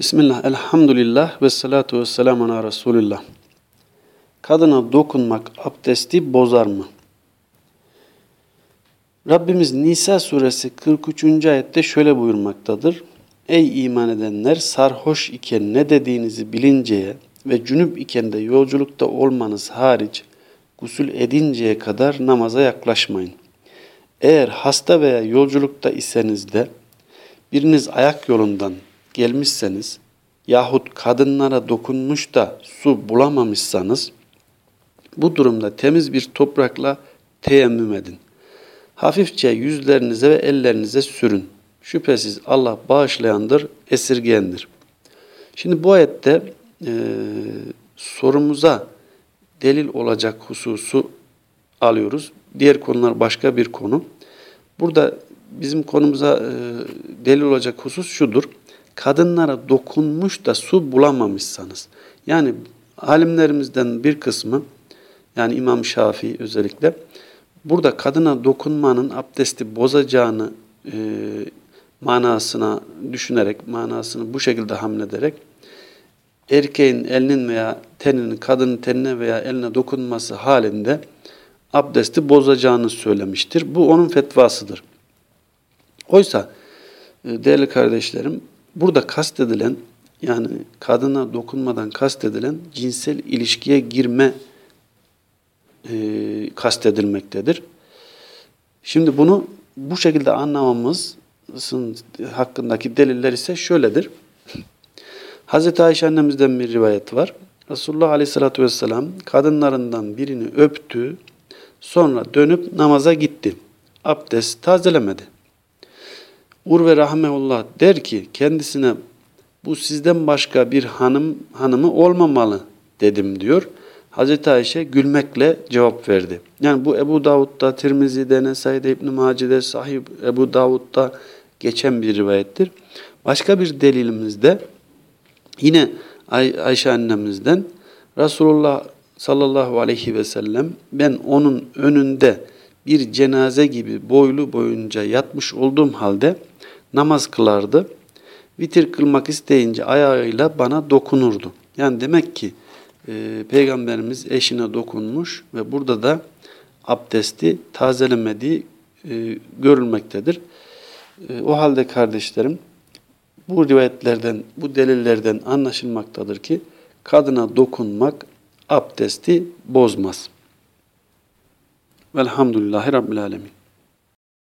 Bismillah, elhamdülillah ve salatu ve selamu ala Resulillah. Kadına dokunmak abdesti bozar mı? Rabbimiz Nisa suresi 43. ayette şöyle buyurmaktadır. Ey iman edenler sarhoş iken ne dediğinizi bilinceye ve cünüp iken de yolculukta olmanız hariç gusül edinceye kadar namaza yaklaşmayın. Eğer hasta veya yolculukta iseniz de biriniz ayak yolundan gelmişseniz yahut kadınlara dokunmuş da su bulamamışsanız bu durumda temiz bir toprakla teyemmüm edin. Hafifçe yüzlerinize ve ellerinize sürün. Şüphesiz Allah bağışlayandır, esirgeyendir. Şimdi bu ayette e, sorumuza delil olacak hususu alıyoruz. Diğer konular başka bir konu. Burada bizim konumuza e, delil olacak husus şudur kadınlara dokunmuş da su bulamamışsanız, yani alimlerimizden bir kısmı, yani İmam Şafii özellikle, burada kadına dokunmanın abdesti bozacağını e, manasına düşünerek, manasını bu şekilde hamlederek, erkeğin elinin veya teninin, kadının tenine veya eline dokunması halinde abdesti bozacağını söylemiştir. Bu onun fetvasıdır. Oysa e, değerli kardeşlerim Burada kastedilen yani kadına dokunmadan kastedilen cinsel ilişkiye girme e, kastedilmektedir. Şimdi bunu bu şekilde anlamamızın hakkındaki deliller ise şöyledir. Hz. Ayşe annemizden bir rivayet var. Resulullah Aleyhisselatü Vesselam kadınlarından birini öptü, sonra dönüp namaza gitti. Abdest tazelemedi. Urve rahmeullah der ki kendisine bu sizden başka bir hanım hanımı olmamalı dedim diyor. Hazreti Ayşe gülmekle cevap verdi. Yani bu Ebu Davud'da, Tirmizi'de, Nesai'de, İbn-i Maci'de, Sahih Ebu Davud'da geçen bir rivayettir. Başka bir delilimizde yine Ay Ayşe annemizden Resulullah sallallahu aleyhi ve sellem ben onun önünde bir cenaze gibi boylu boyunca yatmış olduğum halde namaz kılardı. Vitir kılmak isteyince ayağıyla bana dokunurdu. Yani demek ki e, Peygamberimiz eşine dokunmuş ve burada da abdesti tazelemediği e, görülmektedir. E, o halde kardeşlerim bu rivayetlerden, bu delillerden anlaşılmaktadır ki kadına dokunmak abdesti bozmaz. Velhamdülillahi Rabbil Alemin.